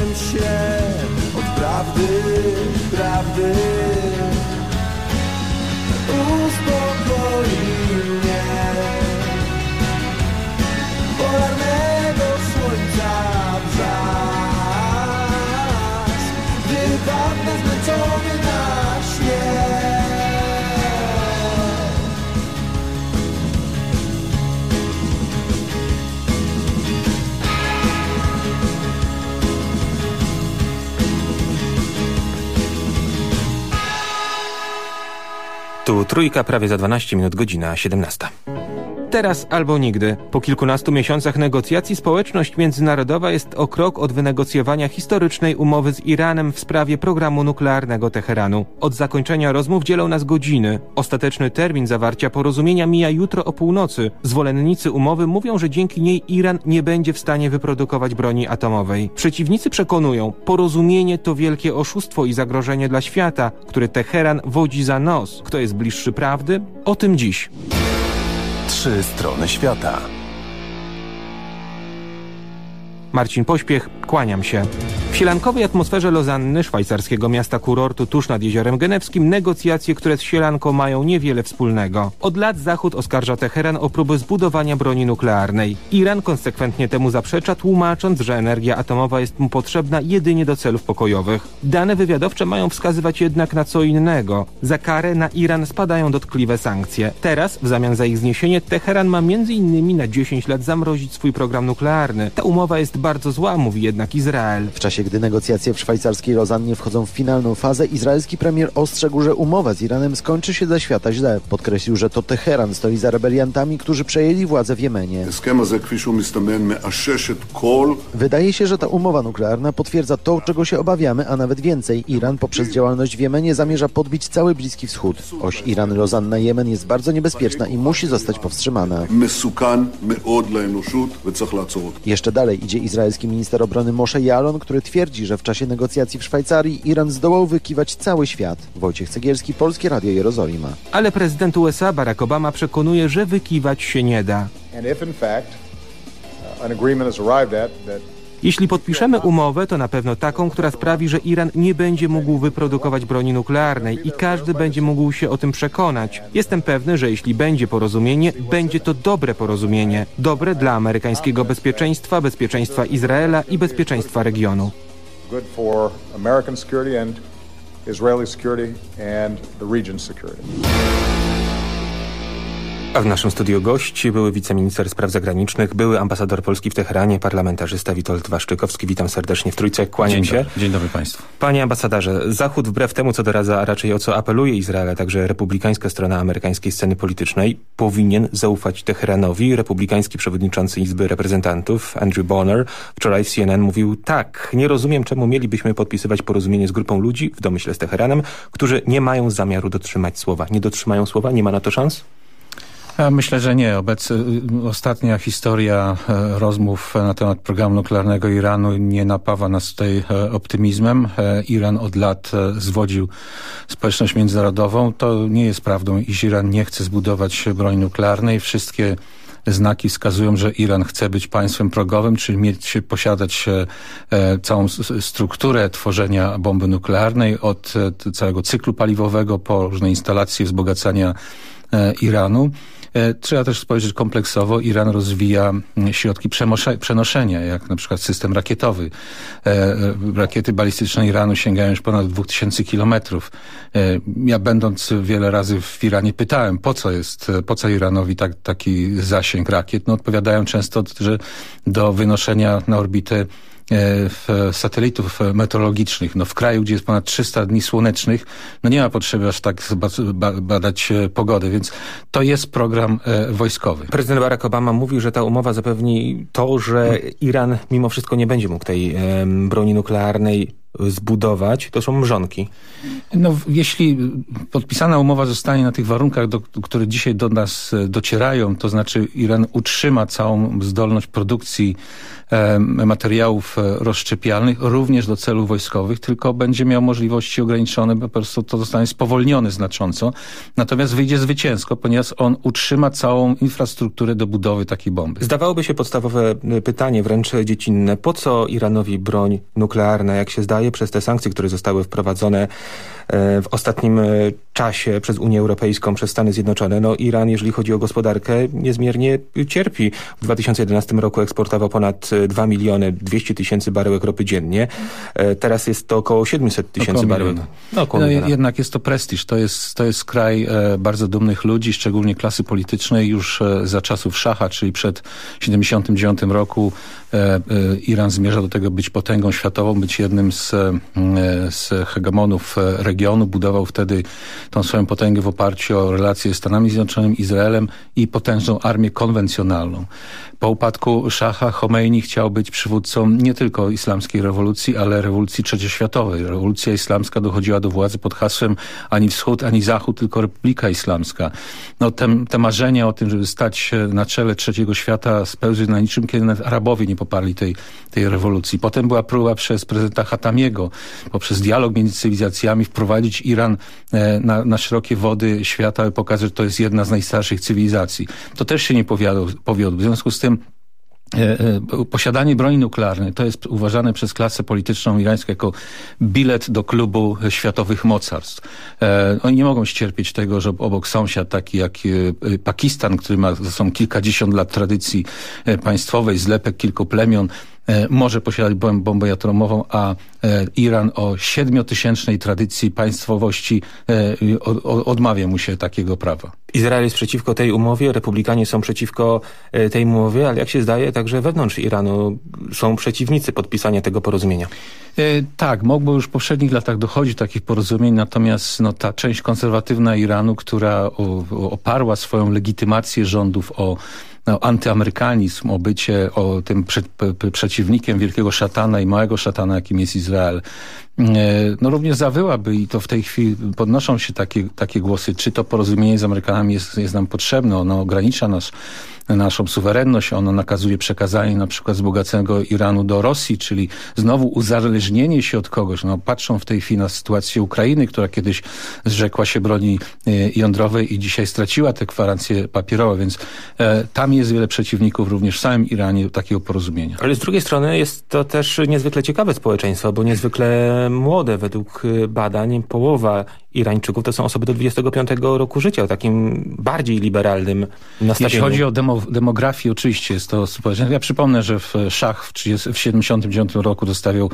się od prawdy, prawdy Tu trójka prawie za 12 minut, godzina 17. Teraz albo nigdy. Po kilkunastu miesiącach negocjacji społeczność międzynarodowa jest o krok od wynegocjowania historycznej umowy z Iranem w sprawie programu nuklearnego Teheranu. Od zakończenia rozmów dzielą nas godziny. Ostateczny termin zawarcia porozumienia mija jutro o północy. Zwolennicy umowy mówią, że dzięki niej Iran nie będzie w stanie wyprodukować broni atomowej. Przeciwnicy przekonują, porozumienie to wielkie oszustwo i zagrożenie dla świata, który Teheran wodzi za nos. Kto jest bliższy prawdy? O tym dziś. Trzy strony świata. Marcin Pośpiech, kłaniam się. W sielankowej atmosferze Lozanny, szwajcarskiego miasta kurortu tuż nad Jeziorem Genewskim, negocjacje, które z sielanką mają niewiele wspólnego. Od lat Zachód oskarża Teheran o próby zbudowania broni nuklearnej. Iran konsekwentnie temu zaprzecza, tłumacząc, że energia atomowa jest mu potrzebna jedynie do celów pokojowych. Dane wywiadowcze mają wskazywać jednak na co innego. Za karę na Iran spadają dotkliwe sankcje. Teraz, w zamian za ich zniesienie, Teheran ma m.in. na 10 lat zamrozić swój program nuklearny. Ta umowa jest bardzo zła, mówi jednak Izrael. W czasie, gdy negocjacje w szwajcarskiej Lozannie wchodzą w finalną fazę, izraelski premier ostrzegł, że umowa z Iranem skończy się dla świata źle. Podkreślił, że to Teheran stoi za rebeliantami, którzy przejęli władzę w Jemenie. Wydaje się, że ta umowa nuklearna potwierdza to, czego się obawiamy, a nawet więcej. Iran poprzez działalność w Jemenie zamierza podbić cały Bliski Wschód. Oś Iran-Lozanna-Jemen jest bardzo niebezpieczna i musi zostać powstrzymana. Jeszcze dalej idzie izraelski minister obrony Moshe Yalon, który twierdzi, że w czasie negocjacji w Szwajcarii Iran zdołał wykiwać cały świat. Wojciech Cegielski, Polskie Radio Jerozolima. Ale prezydent USA Barack Obama przekonuje, że wykiwać się nie da. Jeśli podpiszemy umowę, to na pewno taką, która sprawi, że Iran nie będzie mógł wyprodukować broni nuklearnej i każdy będzie mógł się o tym przekonać. Jestem pewny, że jeśli będzie porozumienie, będzie to dobre porozumienie. Dobre dla amerykańskiego bezpieczeństwa, bezpieczeństwa Izraela i bezpieczeństwa regionu. Israeli security and the security. A w naszym studiu gość były wiceminister spraw zagranicznych, były ambasador Polski w Teheranie, parlamentarzysta Witold Waszczykowski. Witam serdecznie w Trójce, kłaniam Dzień się. Dobry. Dzień dobry Państwu. Panie ambasadorze, Zachód wbrew temu, co doradza, a raczej o co apeluje Izrael, a także republikańska strona amerykańskiej sceny politycznej, powinien zaufać Teheranowi. Republikański przewodniczący Izby Reprezentantów Andrew Bonner wczoraj w CNN mówił tak, nie rozumiem czemu mielibyśmy podpisywać porozumienie z grupą ludzi, w domyśle z Teheranem, którzy nie mają zamiaru dotrzymać słowa. Nie dotrzymają słowa? Nie ma na to szans? Myślę, że nie. Obec, ostatnia historia e, rozmów na temat programu nuklearnego Iranu nie napawa nas tutaj e, optymizmem. E, Iran od lat zwodził społeczność międzynarodową. To nie jest prawdą, iż Iran nie chce zbudować broni nuklearnej. Wszystkie znaki wskazują, że Iran chce być państwem progowym, czyli mieć, posiadać całą strukturę tworzenia bomby nuklearnej od całego cyklu paliwowego po różne instalacje wzbogacania Iranu. Trzeba też spojrzeć kompleksowo. Iran rozwija środki przenoszenia, jak na przykład system rakietowy. Rakiety balistyczne Iranu sięgają już ponad 2000 kilometrów. Ja będąc wiele razy w Iranie pytałem, po co jest, po co Iranowi tak, taki zasięg rakiet? No odpowiadają często, że do wynoszenia na orbitę satelitów meteorologicznych. No w kraju, gdzie jest ponad 300 dni słonecznych, no nie ma potrzeby aż tak badać pogody, więc to jest program wojskowy. Prezydent Barack Obama mówił, że ta umowa zapewni to, że Iran mimo wszystko nie będzie mógł tej broni nuklearnej zbudować, to są mrzonki. No, jeśli podpisana umowa zostanie na tych warunkach, do, które dzisiaj do nas e, docierają, to znaczy Iran utrzyma całą zdolność produkcji e, materiałów e, rozszczepialnych również do celów wojskowych, tylko będzie miał możliwości ograniczone, bo po prostu to zostanie spowolnione znacząco. Natomiast wyjdzie zwycięsko, ponieważ on utrzyma całą infrastrukturę do budowy takiej bomby. Zdawałoby się podstawowe pytanie, wręcz dziecinne. Po co Iranowi broń nuklearna, jak się zdaje, przez te sankcje, które zostały wprowadzone w ostatnim e, czasie przez Unię Europejską, przez Stany Zjednoczone. No Iran, jeżeli chodzi o gospodarkę, niezmiernie cierpi. W 2011 roku eksportował ponad 2 miliony 200 tysięcy baryłek ropy dziennie. E, teraz jest to około 700 tysięcy baryłek. No, no, jednak jest to prestiż. To jest, to jest kraj e, bardzo dumnych ludzi, szczególnie klasy politycznej. Już e, za czasów Szacha, czyli przed 79 roku e, e, Iran zmierza do tego być potęgą światową, być jednym z, z hegemonów regionu regionu, budował wtedy tą swoją potęgę w oparciu o relacje z Stanami Zjednoczonymi, Izraelem i potężną armię konwencjonalną. Po upadku Szacha Khomeini chciał być przywódcą nie tylko islamskiej rewolucji, ale rewolucji trzecioświatowej. Rewolucja islamska dochodziła do władzy pod hasłem ani wschód, ani zachód, tylko Republika Islamska. No, te, te marzenia o tym, żeby stać na czele trzeciego świata spełzły na niczym, kiedy nawet Arabowie nie poparli tej, tej rewolucji. Potem była próba przez prezydenta Hatamiego, poprzez dialog między cywilizacjami wprowadzić Iran e, na, na szerokie wody świata i pokazać, że to jest jedna z najstarszych cywilizacji. To też się nie powiodło. W związku z tym E, e, posiadanie broni nuklearnej to jest uważane przez klasę polityczną irańską jako bilet do klubu światowych mocarstw. Oni nie mogą ścierpieć tego, że obok sąsiad taki jak Pakistan, który ma za sobą kilkadziesiąt lat tradycji państwowej, zlepek kilku plemion, może posiadać bombę atomową, a e, Iran o siedmiotysięcznej tradycji państwowości e, odmawia mu się takiego prawa. Izrael jest przeciwko tej umowie, republikanie są przeciwko tej umowie, ale jak się zdaje, także wewnątrz Iranu są przeciwnicy podpisania tego porozumienia. Tak, mogło już w poprzednich latach dochodzić do takich porozumień, natomiast no, ta część konserwatywna Iranu, która oparła swoją legitymację rządów o no, antyamerykanizm, o bycie o tym prze, przeciwnikiem wielkiego szatana i małego szatana, jakim jest Izrael, e, no również zawyłaby i to w tej chwili podnoszą się takie, takie głosy, czy to porozumienie z Amerykanami jest, jest nam potrzebne, ono ogranicza nas naszą suwerenność. Ono nakazuje przekazanie na przykład wzbogaconego Iranu do Rosji, czyli znowu uzależnienie się od kogoś. No, patrzą w tej chwili na sytuację Ukrainy, która kiedyś zrzekła się broni e, jądrowej i dzisiaj straciła te gwarancje papierowe, więc e, tam jest wiele przeciwników również w samym Iranie takiego porozumienia. Ale z drugiej strony jest to też niezwykle ciekawe społeczeństwo, bo niezwykle młode według e, badań. Połowa Irańczyków to są osoby do 25 roku życia, o takim bardziej liberalnym nastawieniu. Jeśli chodzi o demo, demografię, oczywiście jest to społeczeństwo. Ja przypomnę, że w Szach w, 30, w 79 roku dostawiał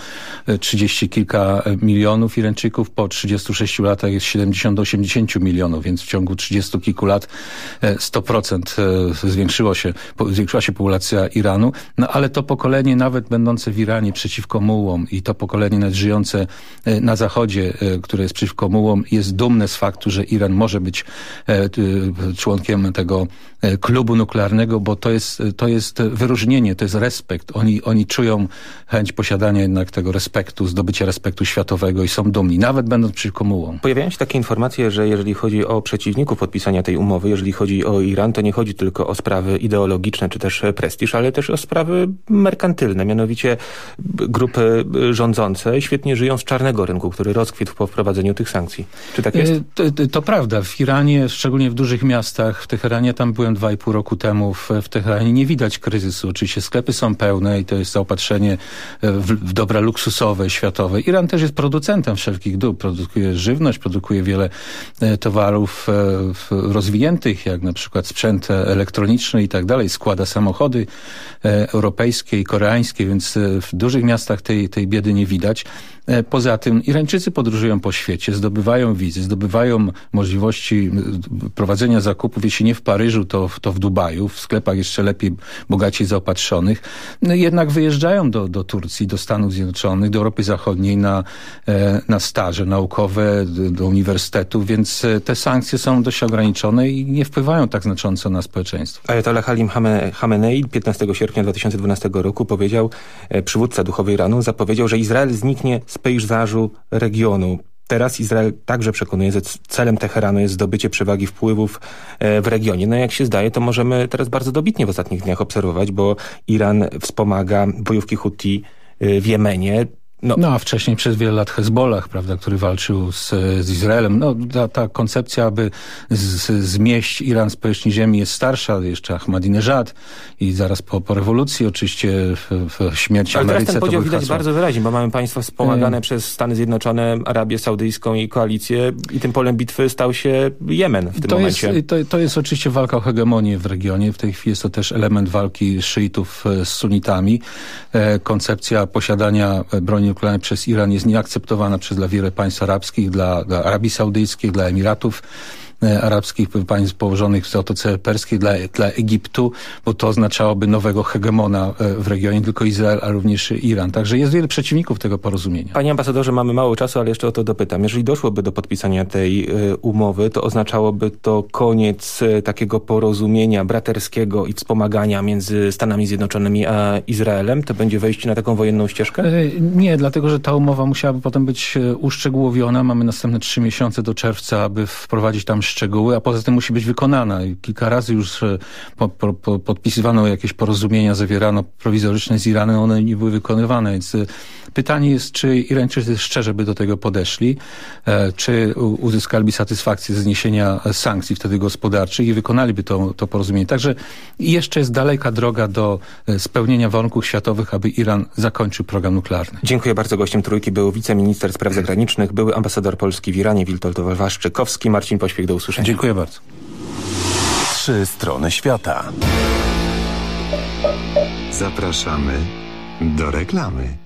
30 e, kilka milionów Irańczyków, po 36 latach jest 70 do 80 milionów, więc w ciągu 30 kilku lat 100% e, e, zwiększyło się, zwiększyła się populacja Iranu, no ale to pokolenie nawet będące w Iranie przeciwko mułom i to pokolenie żyjące na zachodzie, które jest przeciwko mułom jest dumne z faktu, że Iran może być e, członkiem tego e, klubu nuklearnego, bo to jest, to jest wyróżnienie, to jest respekt. Oni, oni czują chęć posiadania jednak tego respektu, zdobycia respektu światowego i są dumni, nawet będąc przeciwko mułom. Pojawiają się takie informacje, że jeżeli chodzi o przeciwników podpisania tej umowy, jeżeli chodzi o Iran, to nie chodzi tylko o sprawy ideologiczne czy też prestiż, ale też o sprawy merkantylne, mianowicie grupy rządzące świetnie żyją z czarnego rynku, który rozkwitł po wprowadzeniu tych sankcji. Czy tak jest? To, to, prawda. W Iranie, szczególnie w dużych miastach, w Teheranie, tam byłem dwa i pół roku temu, w, w Teheranie nie widać kryzysu. Oczywiście sklepy są pełne i to jest zaopatrzenie w, w dobra luksusowe, światowe. Iran też jest producentem wszelkich dóbr. Produkuje żywność, produkuje wiele e, towarów e, rozwiniętych, jak na przykład sprzęt elektroniczny i tak dalej. Składa samochody e, europejskie i koreańskie, więc w dużych miastach tej, tej biedy nie widać. E, poza tym Irańczycy podróżują po świecie, zdobywają wizy, zdobywają możliwości prowadzenia zakupów, jeśli nie w Paryżu, to, to w Dubaju, w sklepach jeszcze lepiej, bogaciej zaopatrzonych. No jednak wyjeżdżają do, do Turcji, do Stanów Zjednoczonych, do Europy Zachodniej na, e, na staże naukowe, do uniwersytetów, więc e, te sankcje są dość ograniczone i nie wpływają tak znacząco na społeczeństwo. Ayatollah Halim Hamenei 15 sierpnia 2012 roku powiedział, przywódca duchowy Iranu zapowiedział, że Izrael zniknie z z pejzażu regionu. Teraz Izrael także przekonuje, że celem Teheranu jest zdobycie przewagi wpływów e, w regionie. No jak się zdaje, to możemy teraz bardzo dobitnie w ostatnich dniach obserwować, bo Iran wspomaga bojówki Houthi e, w Jemenie. No. no, a wcześniej przez wiele lat Hezbollah, prawda, który walczył z, z Izraelem. No, ta, ta koncepcja, aby z, zmieść Iran z powierzchni ziemi jest starsza, jeszcze Ahmadinejad i zaraz po, po rewolucji oczywiście w, w śmierci Ale Ameryce. teraz ten podział widać bardzo wyraźnie, bo mamy państwa wspomagane przez Stany Zjednoczone, Arabię Saudyjską i koalicję i tym polem bitwy stał się Jemen w tym to momencie. Jest, to, to jest oczywiście walka o hegemonię w regionie. W tej chwili jest to też element walki szyitów e, z sunitami. E, koncepcja posiadania broni nuklearnej przez Iran jest nieakceptowana przez dla wiele państw arabskich, dla, dla Arabii Saudyjskiej, dla Emiratów arabskich, państw położonych w Zatoce Perskiej, dla, dla Egiptu, bo to oznaczałoby nowego hegemona e, w regionie, nie tylko Izrael, a również Iran. Także jest wiele przeciwników tego porozumienia. Panie ambasadorze, mamy mało czasu, ale jeszcze o to dopytam. Jeżeli doszłoby do podpisania tej y, umowy, to oznaczałoby to koniec takiego porozumienia braterskiego i wspomagania między Stanami Zjednoczonymi a Izraelem? To będzie wejście na taką wojenną ścieżkę? E, Nie, dlatego że ta umowa musiałaby potem być e, uszczegółowiona. Mamy następne trzy miesiące do czerwca, aby wprowadzić tam szczegóły, a poza tym musi być wykonana. Kilka razy już e, po, po, po, podpisywano jakieś porozumienia, zawierano prowizoryczne z Iranem, one nie były wykonywane, więc e, pytanie jest, czy Irańczycy szczerze by do tego podeszli, e, czy uzyskaliby satysfakcję ze zniesienia sankcji wtedy gospodarczych i wykonaliby to, to porozumienie. Także jeszcze jest daleka droga do spełnienia warunków światowych, aby Iran zakończył program nuklearny. Dziękuję bardzo. Gościem Trójki był wiceminister spraw zagranicznych, były ambasador Polski w Iranie Witold Waszczykowski. Marcin Pośpiech, do usłyszenia. Dziękuję bardzo. Trzy strony świata. Zapraszamy do reklamy.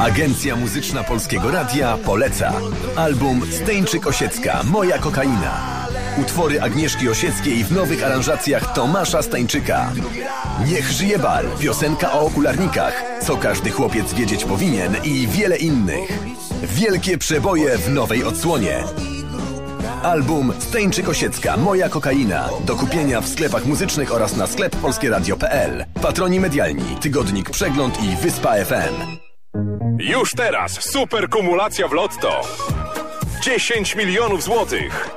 Agencja Muzyczna Polskiego Radia poleca. Album Steńczyk Osiecka, Moja kokaina. Utwory Agnieszki Osieckiej w nowych aranżacjach Tomasza Stańczyka. Niech żyje bal, piosenka o okularnikach, co każdy chłopiec wiedzieć powinien i wiele innych. Wielkie przeboje w nowej odsłonie. Album Steńczyk Osiecka, Moja kokaina. Do kupienia w sklepach muzycznych oraz na sklep polskieradio.pl. Patroni medialni, tygodnik Przegląd i Wyspa FM. Już teraz super kumulacja w Lotto. 10 milionów złotych.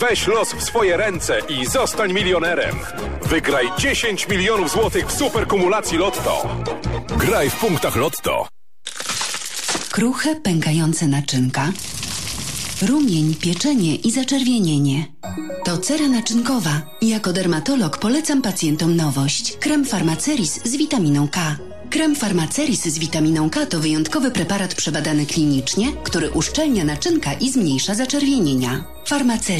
Weź los w swoje ręce i zostań milionerem. Wygraj 10 milionów złotych w super kumulacji Lotto. Graj w punktach Lotto. Kruche, pękające naczynka, rumień, pieczenie i zaczerwienienie. To cera naczynkowa. Jako dermatolog polecam pacjentom nowość. Krem Farmaceris z witaminą K. Krem Farmaceris z witaminą K to wyjątkowy preparat przebadany klinicznie, który uszczelnia naczynka i zmniejsza zaczerwienienia. Farmaceris